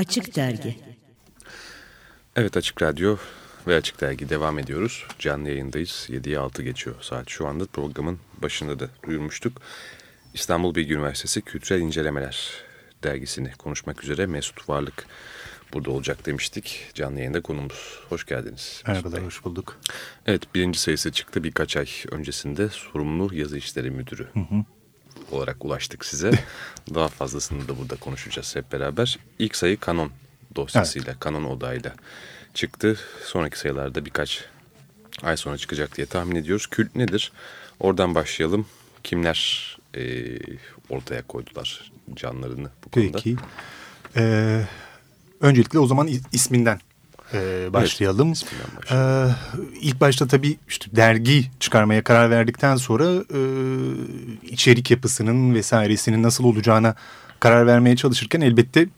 Açık Dergi Evet Açık Radyo ve Açık Dergi devam ediyoruz. Canlı yayındayız. 7'ye 6 geçiyor saat. Şu anda programın başında da duyurmuştuk. İstanbul Bilgi Üniversitesi Kültürel İncelemeler dergisini konuşmak üzere Mesut Varlık burada olacak demiştik. Canlı yayında konumuz. Hoş geldiniz. Merhabalar, hoş bulduk. Evet, birinci sayısı çıktı birkaç ay öncesinde sorumlu yazı işleri müdürü hı hı. Olarak ulaştık size. Daha fazlasını da burada konuşacağız hep beraber. İlk sayı kanon dosyasıyla, evet. kanon odayla çıktı. Sonraki sayılarda birkaç ay sonra çıkacak diye tahmin ediyoruz. Kült nedir? Oradan başlayalım. Kimler e, ortaya koydular canlarını bu konuda? Peki. Ee, öncelikle o zaman isminden e, başlayalım. Evet, başlayalım. Ee, ilk başta tabii işte dergi çıkarmaya karar verdikten sonra e, içerik yapısının vesairesinin nasıl olacağına karar vermeye çalışırken elbette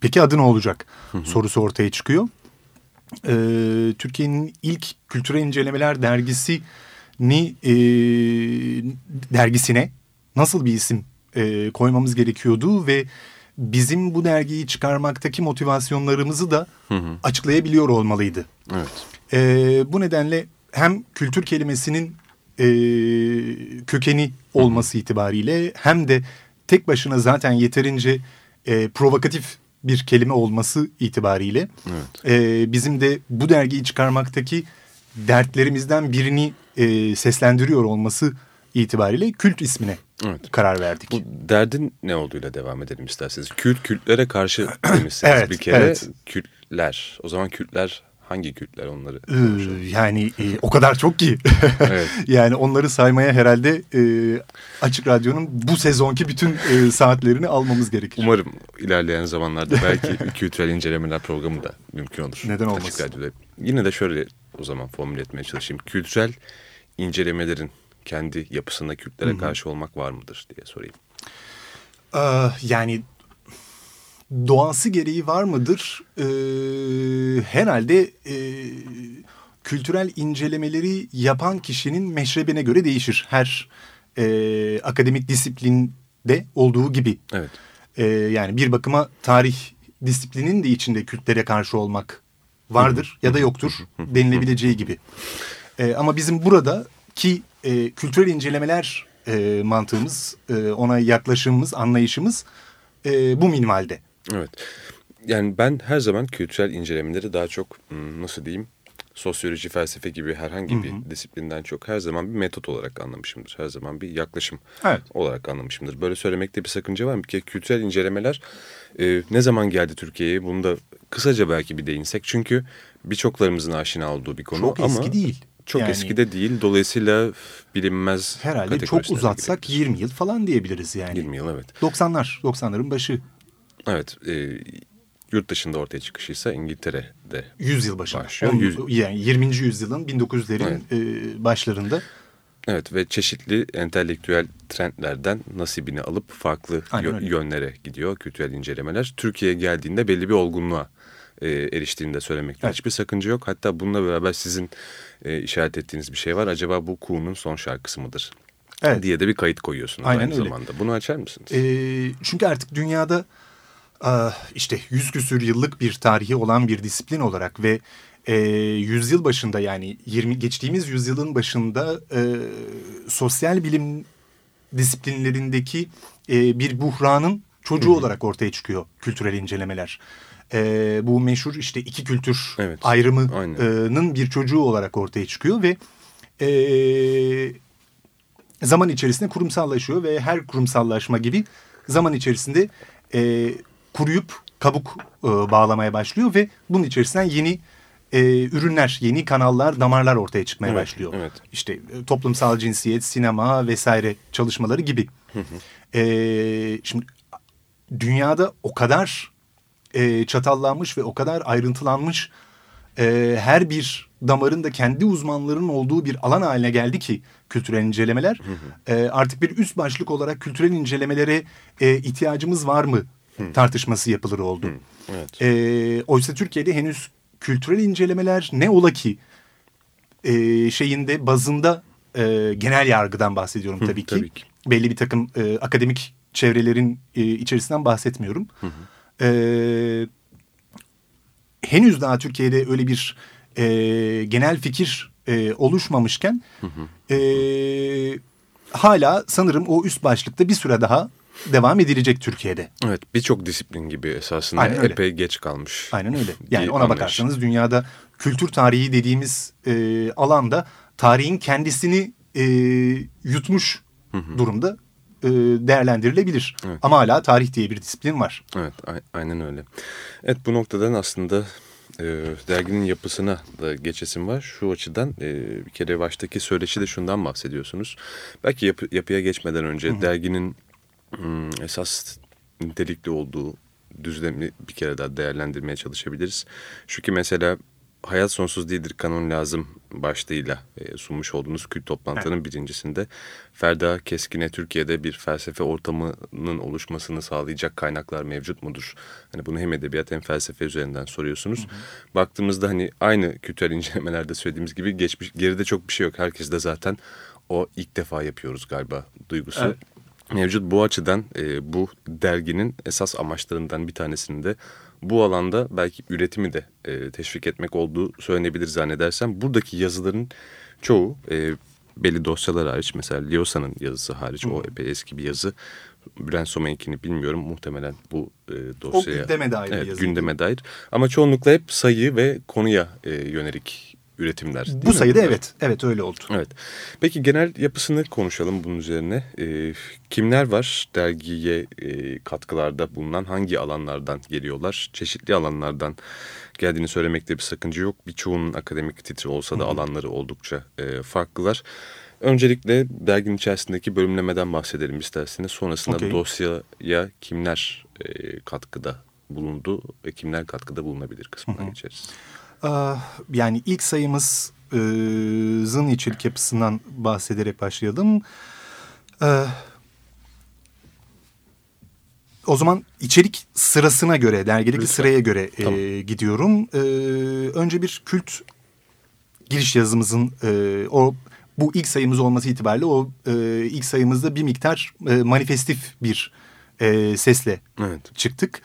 peki adı ne olacak hı hı. sorusu ortaya çıkıyor. Ee, Türkiye'nin ilk kültürel incelemeler dergisi ni e, dergisine nasıl bir isim e, koymamız gerekiyordu ve bizim bu dergiyi çıkarmaktaki motivasyonlarımızı da hı hı. açıklayabiliyor olmalıydı. Evet. E, bu nedenle hem kültür kelimesinin e, kökeni olması itibariyle hem de tek başına zaten yeterince e, provokatif bir kelime olması itibariyle evet. e, bizim de bu dergiyi çıkarmaktaki dertlerimizden birini e, seslendiriyor olması itibariyle kült ismine evet. karar verdik. Bu derdin ne olduğuyla devam edelim isterseniz. Kült kültlere karşı demişsiniz evet, bir kere. Evet. Kültler. O zaman kültler hangi kültler onları? Ee, yani e, o kadar çok ki. evet. yani onları saymaya herhalde e, Açık Radyo'nun bu sezonki bütün e, saatlerini almamız gerekir. Umarım ilerleyen zamanlarda belki kültürel incelemeler programı da mümkün olur. Neden olmasın? Açık Radyo'da. Yine de şöyle o zaman formüle etmeye çalışayım. Kültürel incelemelerin kendi yapısında Kürtlere Hı -hı. karşı olmak var mıdır diye sorayım. Ee, yani doğası gereği var mıdır? Ee, herhalde e, kültürel incelemeleri yapan kişinin meşrebine göre değişir. Her e, akademik disiplinde olduğu gibi. Evet. E, yani bir bakıma tarih disiplinin de içinde Kürtlere karşı olmak vardır ya da yoktur denilebileceği gibi. E, ama bizim burada ki e, kültürel incelemeler e, mantığımız, e, ona yaklaşımımız, anlayışımız e, bu minvalde. Evet. Yani ben her zaman kültürel incelemeleri daha çok hmm, nasıl diyeyim sosyoloji, felsefe gibi herhangi bir hı hı. disiplinden çok her zaman bir metot olarak anlamışımdır. Her zaman bir yaklaşım evet. olarak anlamışımdır. Böyle söylemekte bir sakınca var mı? Ki kültürel incelemeler e, ne zaman geldi Türkiye'ye? Bunu da kısaca belki bir değinsek. Çünkü birçoklarımızın aşina olduğu bir konu çok ama... Çok eski değil. Çok yani, eski de değil. Dolayısıyla bilinmez Herhalde çok uzatsak 20 yıl falan diyebiliriz yani. 20 yıl evet. 90'lar, 90'ların başı. Evet. E, yurt dışında ortaya çıkışıysa İngiltere'de 100 yıl başında. Başlıyor. 10, yani 20. yüzyılın 1900'lerin evet. e, başlarında. Evet ve çeşitli entelektüel trendlerden nasibini alıp farklı yönlere gidiyor kültürel incelemeler. Türkiye'ye geldiğinde belli bir olgunluğa e, eriştiğini de söylemekte evet. hiçbir sakınca yok. Hatta bununla beraber sizin e, işaret ettiğiniz bir şey var. Acaba bu Kuğu'nun son şarkısı mıdır? Evet. diye de bir kayıt koyuyorsunuz Aynen aynı öyle. zamanda. Bunu açar mısınız? E, çünkü artık dünyada işte yüz küsür yıllık bir tarihi olan bir disiplin olarak ve e, yüzyıl başında yani 20 geçtiğimiz yüzyılın başında e, sosyal bilim disiplinlerindeki e, bir buhranın çocuğu Hı -hı. olarak ortaya çıkıyor kültürel incelemeler. E, bu meşhur işte iki kültür evet, ayrımının bir çocuğu olarak ortaya çıkıyor ve e, zaman içerisinde kurumsallaşıyor ve her kurumsallaşma gibi zaman içerisinde e, kuruyup kabuk e, bağlamaya başlıyor ve bunun içerisinden yeni e, ürünler, yeni kanallar, damarlar ortaya çıkmaya evet, başlıyor. Evet. İşte e, toplumsal cinsiyet, sinema vesaire çalışmaları gibi. Hı hı. E, şimdi dünyada o kadar e, çatallanmış ve o kadar ayrıntılanmış e, her bir damarın da kendi uzmanlarının olduğu bir alan haline geldi ki kültürel incelemeler. Hı hı. E, artık bir üst başlık olarak kültürel incelemelere e, ihtiyacımız var mı Hı. tartışması yapılır oldu. Hı. Evet. E, oysa Türkiye'de henüz kültürel incelemeler ne ola ki e, şeyinde bazında e, genel yargıdan bahsediyorum tabii, Hı, ki. tabii ki. Belli bir takım e, akademik çevrelerin e, içerisinden bahsetmiyorum. Hı hı. E, henüz daha Türkiye'de öyle bir e, genel fikir e, oluşmamışken hı hı. E, hala sanırım o üst başlıkta bir süre daha devam edilecek Türkiye'de. Evet birçok disiplin gibi esasında Aynen öyle. epey geç kalmış. Aynen öyle. Yani ona anlayış. bakarsanız dünyada kültür tarihi dediğimiz e, alanda tarihin kendisini e, yutmuş hı hı. durumda e, değerlendirilebilir. Evet. Ama hala tarih diye bir disiplin var. Evet aynen öyle. Evet bu noktadan aslında e, derginin yapısına da geçesim var. Şu açıdan e, bir kere baştaki söyleşi de şundan bahsediyorsunuz. Belki yapı, yapıya geçmeden önce Hı -hı. derginin hmm, esas nitelikli olduğu düzlemi bir kere daha değerlendirmeye çalışabiliriz. Şu ki mesela Hayat Sonsuz Değildir Kanon Lazım başlığıyla e, sunmuş olduğunuz kült toplantının evet. birincisinde Ferda Keskin'e Türkiye'de bir felsefe ortamının oluşmasını sağlayacak kaynaklar mevcut mudur? Hani bunu hem edebiyat hem felsefe üzerinden soruyorsunuz. Hı hı. Baktığımızda hani aynı kültürel incelemelerde söylediğimiz gibi geçmiş geride çok bir şey yok. Herkes de zaten o ilk defa yapıyoruz galiba duygusu. Evet. Mevcut bu açıdan e, bu derginin esas amaçlarından bir tanesinin de bu alanda belki üretimi de e, teşvik etmek olduğu söylenebilir zannedersem. Buradaki yazıların çoğu e, belli dosyalar hariç mesela Liosa'nın yazısı hariç Hı. o epey eski bir yazı. Bülent Somenki'ni bilmiyorum muhtemelen bu e, dosyaya. O gündeme dair evet, yazı. Gündeme dair ama çoğunlukla hep sayı ve konuya e, yönelik üretimler. Bu sayıda mi? evet. Evet öyle oldu. Evet. Peki genel yapısını konuşalım bunun üzerine. E, kimler var dergiye e, katkılarda bulunan hangi alanlardan geliyorlar? Çeşitli alanlardan geldiğini söylemekte bir sakınca yok. Birçoğunun akademik titri olsa da Hı -hı. alanları oldukça e, farklılar. Öncelikle derginin içerisindeki bölümlemeden bahsedelim isterseniz. Sonrasında okay. dosyaya kimler e, katkıda bulundu ve kimler katkıda bulunabilir kısmına Hı geçeriz. Ah, yani ilk sayımızın içerik yapısından bahsederek başlayalım. Ah, o zaman içerik sırasına göre, dergideki Lütfen. sıraya göre tamam. e, gidiyorum. E, önce bir kült giriş yazımızın e, o bu ilk sayımız olması itibariyle o e, ilk sayımızda bir miktar e, manifestif bir e, sesle evet. çıktık.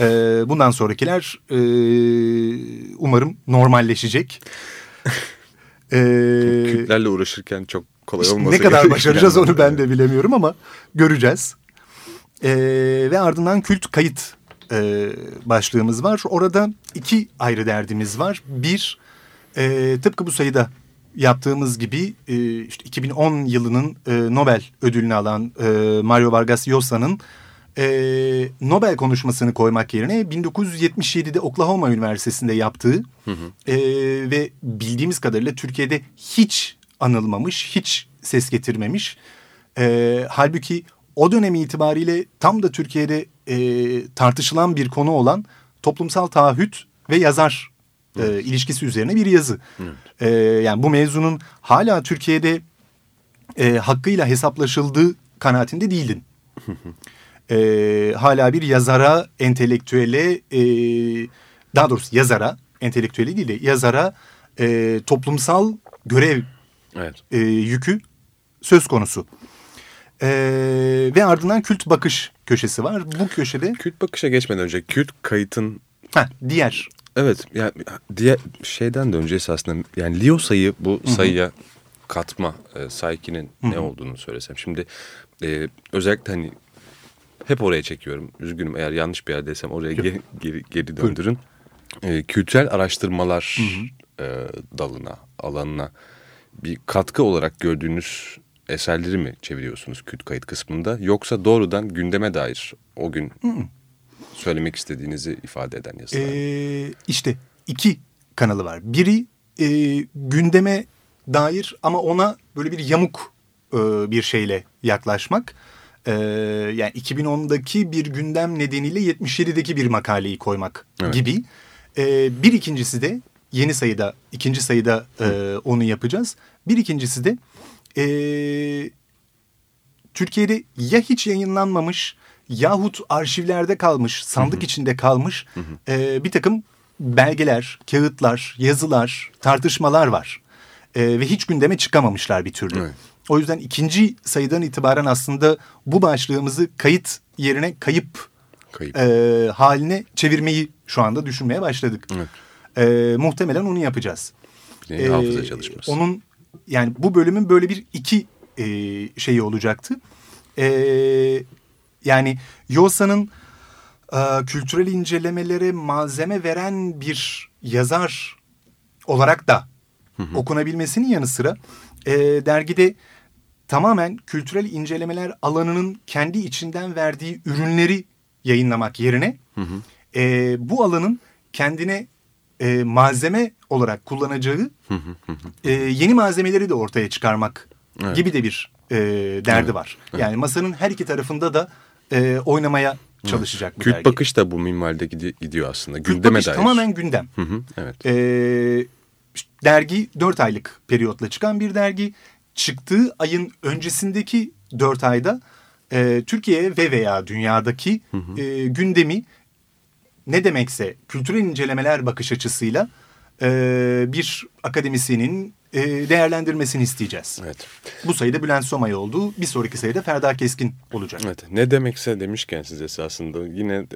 E, bundan sonrakiler e, umarım normalleşecek. e, Kütlerle uğraşırken çok kolay olmasa Ne kadar başaracağız onu ben de bilemiyorum ama göreceğiz. E, ve ardından kült kayıt e, başlığımız var. Orada iki ayrı derdimiz var. Bir, e, tıpkı bu sayıda yaptığımız gibi e, işte 2010 yılının e, Nobel ödülünü alan e, Mario Vargas Llosa'nın e, Nobel konuşmasını koymak yerine 1977'de Oklahoma Üniversitesi'nde yaptığı hı hı. E, ve bildiğimiz kadarıyla Türkiye'de hiç anılmamış, hiç ses getirmemiş. E, halbuki o dönem itibariyle tam da Türkiye'de e, tartışılan bir konu olan toplumsal taahhüt ve yazar e, ilişkisi üzerine bir yazı. E, yani bu mevzunun hala Türkiye'de e, hakkıyla hesaplaşıldığı kanaatinde değildin. E, hala bir yazara, entelektüele, e, daha doğrusu yazara, entelektüeli değil de yazara e, toplumsal görev evet. e, yükü söz konusu. E, ve ardından kült bakış köşesi var. Bu köşede... Kült bakışa geçmeden önce kült kayıtın... Ha, diğer. Evet yani diğer şeyden de önce esasında yani Leo sayı bu sayıya Hı -hı. katma e, Sayki'nin ne olduğunu söylesem. Şimdi e, özellikle hani hep oraya çekiyorum. Üzgünüm eğer yanlış bir yerdeysem oraya geri, geri, geri döndürün. E, kültürel araştırmalar hı hı. E, dalına, alanına bir katkı olarak gördüğünüz eserleri mi çeviriyorsunuz kült kayıt kısmında? Yoksa doğrudan gündeme dair o gün hı hı. söylemek istediğinizi ifade eden yazılar ee, İşte iki kanalı var. Biri e, gündeme dair ama ona böyle bir yamuk e, bir şeyle yaklaşmak. Ee, yani 2010'daki bir gündem nedeniyle 77'deki bir makaleyi koymak evet. gibi. Ee, bir ikincisi de yeni sayıda, ikinci sayıda e, onu yapacağız. Bir ikincisi de e, Türkiye'de ya hiç yayınlanmamış yahut arşivlerde kalmış, sandık hı hı. içinde kalmış hı hı. E, bir takım belgeler, kağıtlar, yazılar, tartışmalar var. E, ve hiç gündeme çıkamamışlar bir türlü. Evet. O yüzden ikinci sayıdan itibaren aslında bu başlığımızı kayıt yerine kayıp, kayıp. E, haline çevirmeyi şu anda düşünmeye başladık. Evet. E, muhtemelen onu yapacağız. Bir e, hafıza çalışması. Onun yani bu bölümün böyle bir iki e, şeyi olacaktı. E, yani Yosa'nın e, kültürel incelemelere malzeme veren bir yazar olarak da hı hı. okunabilmesinin yanı sıra e, dergide tamamen kültürel incelemeler alanının kendi içinden verdiği ürünleri yayınlamak yerine hı hı. E, bu alanın kendine e, malzeme olarak kullanacağı e, yeni malzemeleri de ortaya çıkarmak evet. gibi de bir e, derdi evet. var. Evet. Yani masanın her iki tarafında da e, oynamaya çalışacak evet. bir Kürt dergi. bakış da bu minvalde gidiyor aslında. Kürt Gündeme bakış dair. tamamen gündem. Hı hı, evet. E, dergi dört aylık periyotla çıkan bir dergi. Çıktığı ayın öncesindeki dört ayda e, Türkiye ve veya dünyadaki hı hı. E, gündemi ne demekse kültürel incelemeler bakış açısıyla e, bir akademisyenin e, değerlendirmesini isteyeceğiz. Evet. Bu sayıda Bülent Somay oldu. Bir sonraki sayıda Ferda Keskin olacak. Evet. Ne demekse demişken siz esasında yine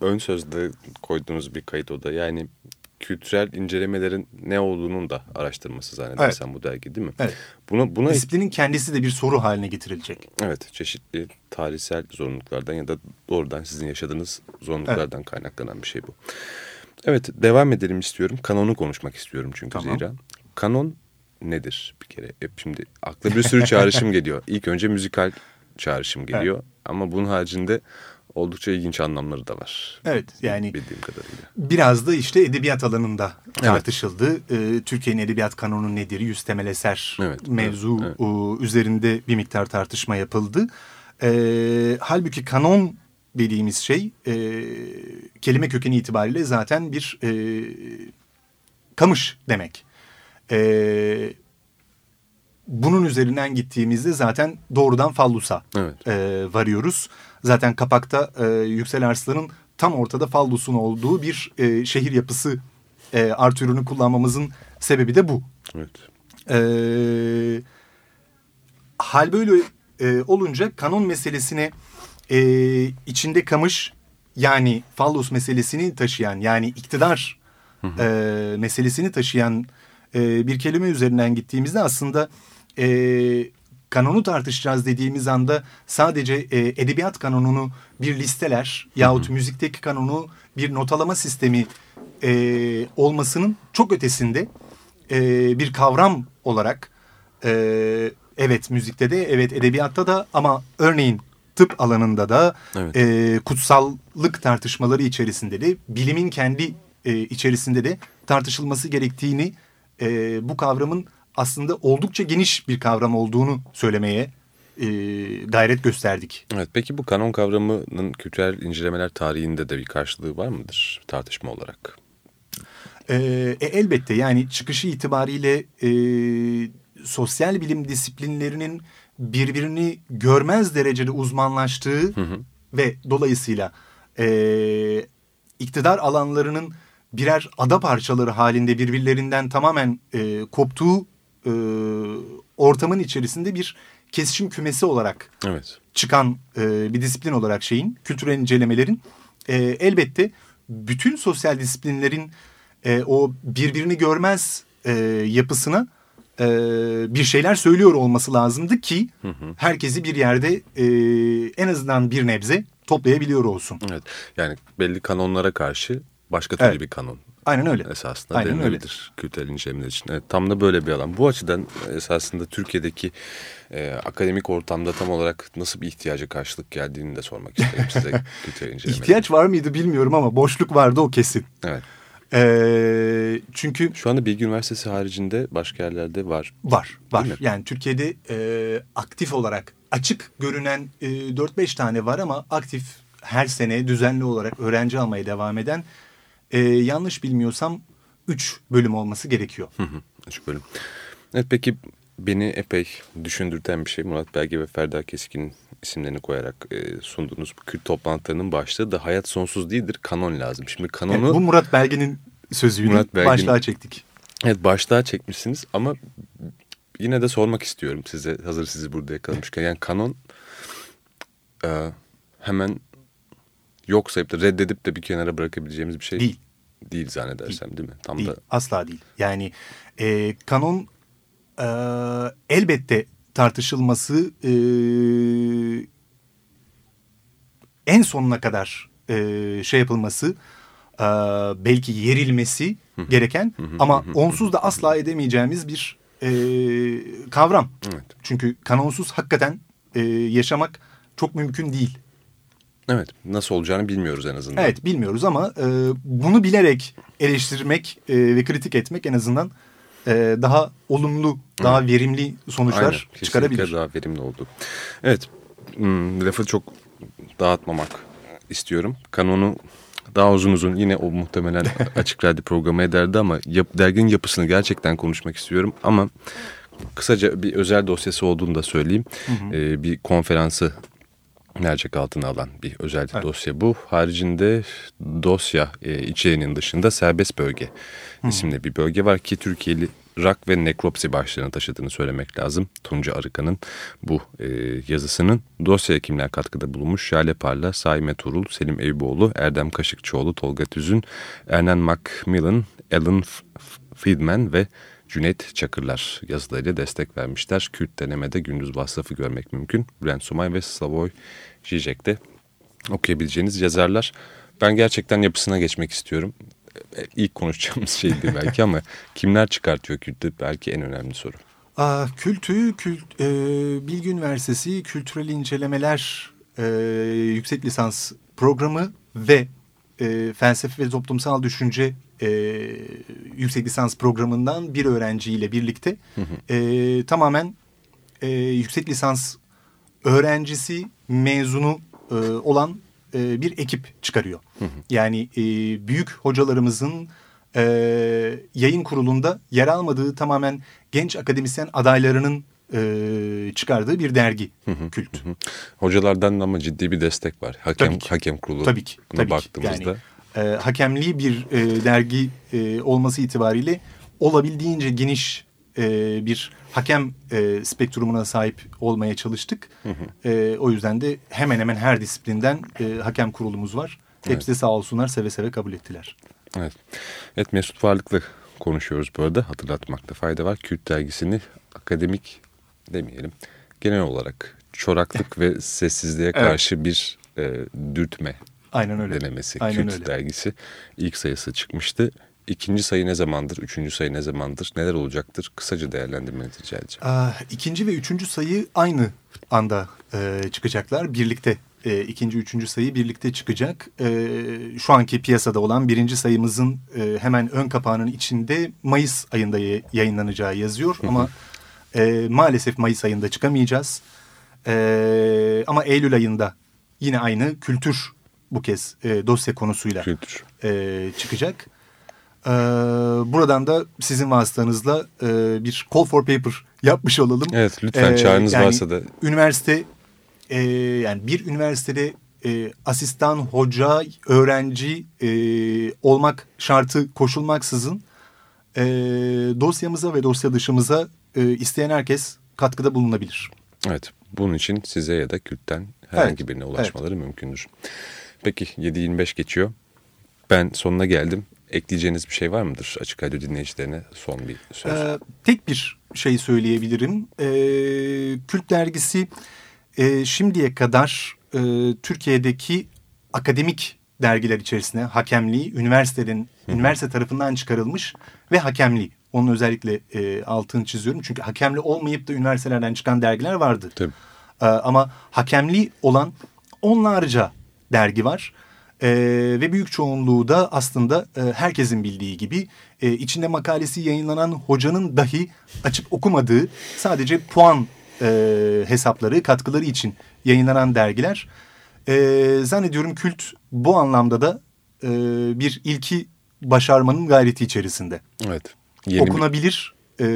ön sözde koyduğunuz bir kayıt o da. Yani kültürel incelemelerin ne olduğunun da araştırması zannedersem evet. bu dergi değil mi? Evet. Buna, buna... Disiplinin kendisi de bir soru haline getirilecek. Evet. Çeşitli tarihsel zorunluluklardan ya da doğrudan sizin yaşadığınız zorunluluklardan evet. kaynaklanan bir şey bu. Evet devam edelim istiyorum. Kanonu konuşmak istiyorum çünkü tamam. Zira. Kanon nedir bir kere? Hep şimdi akla bir sürü çağrışım geliyor. İlk önce müzikal çağrışım geliyor. Evet. Ama bunun haricinde oldukça ilginç anlamları da var. Evet yani bildiğim kadarıyla. Biraz da işte edebiyat alanında tartışıldı. Evet. Ee, Türkiye'nin edebiyat kanonu nedir? Yüz temel eser evet, mevzu evet, evet. üzerinde bir miktar tartışma yapıldı. Ee, halbuki kanon dediğimiz şey e, kelime kökeni itibariyle zaten bir e, kamış demek. E, bunun üzerinden gittiğimizde zaten doğrudan fallusa evet. e, varıyoruz. Zaten kapakta e, Yüksel Arslan'ın tam ortada fallusun olduğu bir e, şehir yapısı e, Arthur'unu kullanmamızın sebebi de bu. Evet. E, hal böyle e, olunca kanon meselesine e, içinde kamış yani fallus meselesini taşıyan yani iktidar E, meselesini taşıyan e, bir kelime üzerinden gittiğimizde aslında e, kanonu tartışacağız dediğimiz anda sadece e, edebiyat kanonunu bir listeler yahut hı hı. müzikteki kanonu bir notalama sistemi e, olmasının çok ötesinde e, bir kavram olarak e, evet müzikte de evet edebiyatta da ama örneğin tıp alanında da evet. e, kutsallık tartışmaları içerisinde de bilimin kendi e, içerisinde de tartışılması gerektiğini e, bu kavramın aslında oldukça geniş bir kavram olduğunu söylemeye e, gayret gösterdik. Evet, peki bu kanon kavramının kültürel incelemeler tarihinde de bir karşılığı var mıdır tartışma olarak? E, e, elbette yani çıkışı itibariyle e, sosyal bilim disiplinlerinin birbirini görmez derecede uzmanlaştığı hı hı. ve dolayısıyla e, iktidar alanlarının birer ada parçaları halinde birbirlerinden tamamen e, koptuğu e, ortamın içerisinde bir kesişim kümesi olarak evet. çıkan e, bir disiplin olarak şeyin kültürel incelemelerin e, elbette bütün sosyal disiplinlerin e, o birbirini görmez e, yapısına e, bir şeyler söylüyor olması lazımdı ki hı hı. herkesi bir yerde e, en azından bir nebze toplayabiliyor olsun. Evet yani belli kanonlara karşı başka türlü evet. bir kanon Aynen öyle. Esasında Aynen denilebilir kültürel incelemeler için. Evet, tam da böyle bir alan. Bu açıdan esasında Türkiye'deki e, akademik ortamda tam olarak nasıl bir ihtiyaca karşılık geldiğini de sormak isterim size kültürel incelemeler. İhtiyaç var mıydı bilmiyorum ama boşluk vardı o kesin. Evet. Ee, çünkü şu anda Bilgi Üniversitesi haricinde başka yerlerde var. Var, var. Yani Türkiye'de e, aktif olarak açık görünen e, 4-5 tane var ama aktif her sene düzenli olarak öğrenci almaya devam eden e, yanlış bilmiyorsam 3 bölüm olması gerekiyor. 3 bölüm. Evet peki beni epey düşündürten bir şey Murat Belge ve Ferda Keskin'in isimlerini koyarak e, sunduğunuz Kürt toplantılarının başlığı da hayat sonsuz değildir kanon lazım. Şimdi kanonu... Evet, bu Murat Belge'nin sözüydü. Murat başlığa çektik. Evet başlığa çekmişsiniz ama yine de sormak istiyorum size hazır sizi burada yakalamışken. Yani kanon e, hemen yok sayıp da reddedip de bir kenara bırakabileceğimiz bir şey değil. değil zannedersem değil, değil mi? Tam değil, da asla değil. Yani e, kanon e, elbette tartışılması e, en sonuna kadar e, şey yapılması e, belki yerilmesi gereken ama onsuz da asla edemeyeceğimiz bir e, kavram. Evet. Çünkü kanonsuz hakikaten e, yaşamak çok mümkün değil. Evet nasıl olacağını bilmiyoruz en azından. Evet bilmiyoruz ama e, bunu bilerek eleştirmek e, ve kritik etmek en azından e, daha olumlu, daha verimli sonuçlar Aynen, çıkarabilir. daha verimli oldu. Evet hmm, lafı çok dağıtmamak istiyorum. Kanonu daha uzun uzun yine o muhtemelen açık radyo programı ederdi ama yap, derginin yapısını gerçekten konuşmak istiyorum. Ama kısaca bir özel dosyası olduğunu da söyleyeyim. Hı hı. Ee, bir konferansı mercek altına alan bir özel evet. dosya bu. Haricinde dosya e, içeriğinin dışında serbest bölge Hı. isimli bir bölge var ki Türkiye'li rak ve nekropsi başlığını taşıdığını söylemek lazım. Tunca Arıkan'ın bu e, yazısının dosyaya kimler katkıda bulunmuş? Şale Parla, Saime Turul, Selim Eyüboğlu, Erdem Kaşıkçıoğlu, Tolga Tüzün, Ernen Macmillan, Alan Friedman ve Cüneyt Çakırlar yazılarıyla destek vermişler. Kürt denemede gündüz vasfı görmek mümkün. Bülent Sumay ve Savoy Zizek'te okuyabileceğiniz yazarlar. Ben gerçekten yapısına geçmek istiyorum. E, ilk konuşacağımız şeydi belki ama kimler çıkartıyor kültü belki en önemli soru. Aa, kültü, kült, e, Bilgi Üniversitesi Kültürel İncelemeler e, Yüksek Lisans Programı ve e, Felsefe ve Toplumsal Düşünce e, Yüksek Lisans Programı'ndan bir öğrenciyle birlikte hı hı. E, tamamen e, yüksek lisans öğrencisi mezunu e, olan e, bir ekip çıkarıyor. Hı hı. Yani e, büyük hocalarımızın e, yayın kurulunda yer almadığı tamamen genç akademisyen adaylarının e, çıkardığı bir dergi hı hı, Kült. Hı. Hocalardan ama ciddi bir destek var. Hakem tabii ki. hakem kurulu. Tabii ki. Tabii baktığımızda. Ki. Yani, e, hakemli bir e, dergi e, olması itibariyle olabildiğince geniş e, bir hakem e, spektrumuna sahip olmaya çalıştık. Hı hı. E, o yüzden de hemen hemen her disiplinden e, hakem kurulumuz var. Hepsi evet. de sağ olsunlar seve seve kabul ettiler. Evet. Evet Mesut Varlıklı konuşuyoruz bu arada. Hatırlatmakta fayda var. Kürt dergisini akademik demeyelim. Genel olarak çoraklık ve sessizliğe karşı evet. bir e, dürtme Aynen öyle. denemesi. Aynen Kürt öyle. dergisi ilk sayısı çıkmıştı. İkinci sayı ne zamandır? Üçüncü sayı ne zamandır? Neler olacaktır? Kısaca değerlendirmenizi rica edeceğim. Aa, ikinci ve üçüncü sayı aynı anda e, çıkacaklar. Birlikte e, ikinci, üçüncü sayı birlikte çıkacak. E, şu anki piyasada olan birinci sayımızın e, hemen ön kapağının içinde Mayıs ayında yayınlanacağı yazıyor. Ama e, maalesef Mayıs ayında çıkamayacağız. E, ama Eylül ayında yine aynı kültür bu kez e, dosya konusuyla kültür. E, çıkacak. E, buradan da sizin vasıtanızla e, bir call for paper yapmış olalım. Evet lütfen çağrınız yani, varsa da. Üniversite e, yani bir üniversitede e, asistan, hoca, öğrenci e, olmak şartı koşulmaksızın e, dosyamıza ve dosya dışımıza e, isteyen herkes katkıda bulunabilir. Evet bunun için size ya da Kürt'ten herhangi evet, birine ulaşmaları evet. mümkündür. Peki 7.25 geçiyor. Ben sonuna geldim. Ekleyeceğiniz bir şey var mıdır açık radyo dinleyicilerine son bir söz? Ee, tek bir şey söyleyebilirim. Ee, Kürt dergisi e, şimdiye kadar e, Türkiye'deki akademik dergiler içerisinde hakemliği üniversitenin Hı. üniversite tarafından çıkarılmış ve hakemli. Onun özellikle e, altını çiziyorum. Çünkü hakemli olmayıp da üniversitelerden çıkan dergiler vardı. Tabii. E, ama hakemli olan onlarca dergi var. E, ve büyük çoğunluğu da aslında e, herkesin bildiği gibi e, içinde makalesi yayınlanan hocanın dahi açıp okumadığı sadece puan e, hesapları, katkıları için yayınlanan dergiler. E, zannediyorum kült bu anlamda da e, bir ilki başarmanın gayreti içerisinde. Evet. Yeni Okunabilir, e,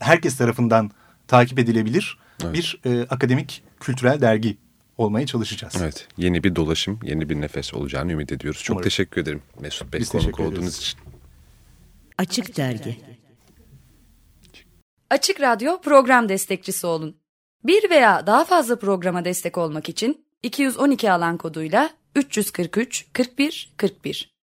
herkes tarafından takip edilebilir evet. bir e, akademik kültürel dergi olmaya çalışacağız. Evet. Yeni bir dolaşım, yeni bir nefes olacağını ümit ediyoruz. Çok Umarım. teşekkür ederim Mesut Bey Biz konuk olduğunuz için. Açık Dergi Açık Radyo program destekçisi olun. Bir veya daha fazla programa destek olmak için 212 alan koduyla 343 41 41